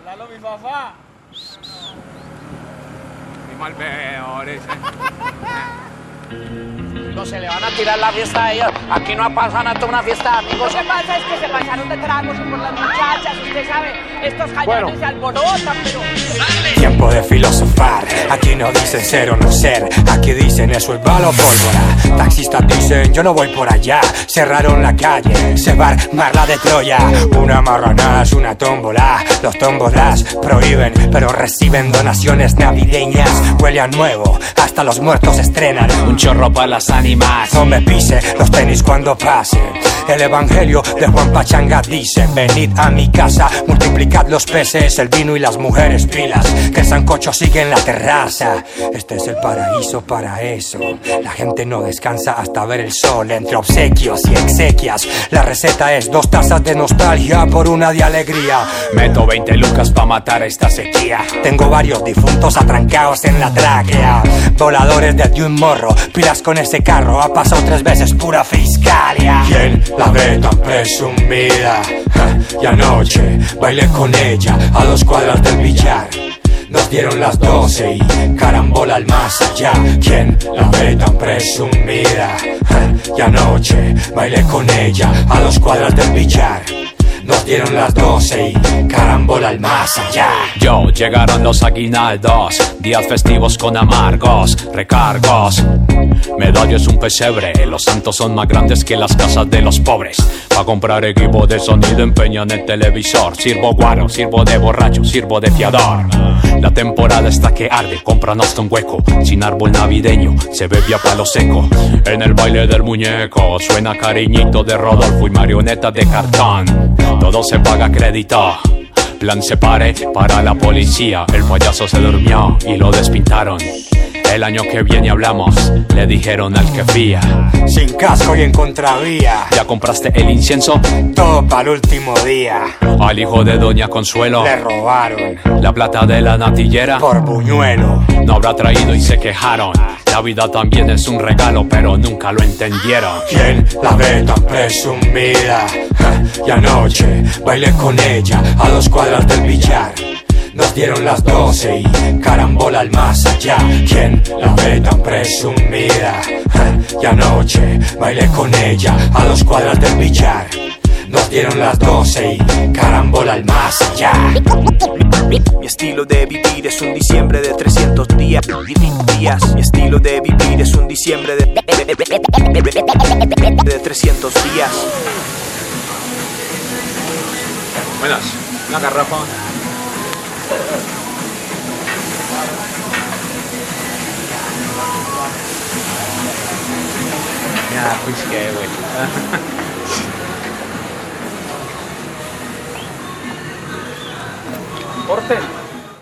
Háblalo, mi papá. Mi mal peor ese. No se le van a tirar la fiesta a ellos. Aquí no pasa nada, una fiesta de amigos. Lo que pasa es que se pasaron de tragos y por las muchachas, usted sabe, estos Bueno. se alborotan, pero... Tiempo de filosofar, aquí no dicen ser o no ser, aquí dicen eso es balo pólvora. Taxistas dicen yo no voy por allá, cerraron la calle, se va a armar la de Troya. Una marranás, una tómbola, los tómbolas prohíben, pero reciben donaciones navideñas. Huele a nuevo, hasta los muertos estrenan. Un chorro para las ánimas. No me pise los tenis cuando pase. El evangelio de Juan Pachanga dice: Venid a mi casa, multiplicad los peces, el vino y las mujeres pilas. Que el sancocho sigue en la terraza. Este es el paraíso para eso. La gente no descansa hasta ver el sol entre obsequios y exequias. La receta es dos tazas de nostalgia por una de alegría. Meto 20 lucas pa' matar a esta sequía. Tengo varios difuntos atrancados en la tráquea. Voladores de un morro, pilas con ese carro. Ha pasado tres veces pura fiscalia. ¿Quién la ve tan presumida? Y anoche bailé con ella a dos cuadras del billar. Nos dieron las doce y carambola al más allá. ¿Quién la ve tan presumida? Y anoche bailé con ella a dos cuadras del billar. Dieron las doce y carambola al más allá. Yo, llegaron los aguinaldos, días festivos con amargos, recargos. Medallo es un pesebre, los santos son más grandes que las casas de los pobres. Pa' comprar equipo de sonido empeñan el televisor. Sirvo guaro, sirvo de borracho, sirvo de fiador. La temporada está que arde, cómpranos hasta un hueco. Sin árbol navideño, se bebe a palo seco. En el baile del muñeco, suena cariñito de Rodolfo y marioneta de cartón. Todo se paga a crédito. Plan se pare para la policía. El payaso se durmió y lo despintaron. El año que viene hablamos, le dijeron al que fía. Sin casco y en contravía. ¿Ya compraste el incienso? Todo para el último día. Al hijo de Doña Consuelo. Le robaron La plata de la natillera por buñuelo. no habrá traído y se quejaron. La vida también es un regalo, pero nunca lo entendieron. ¿Quién la ve tan presumida? Y anoche bailé con ella a dos cuadras del billar. Nos dieron las doce y carambola al más allá. ¿Quién la ve tan presumida? Y anoche bailé con ella a dos cuadras del billar. Nos dieron las doce y carambola al más allá. Mi estilo de vivir es un diciembre de 300 días. días. Mi estilo de vivir es un diciembre de, de 300 días. Buenas, una garrafa. Ya, pues qué, güey. corte.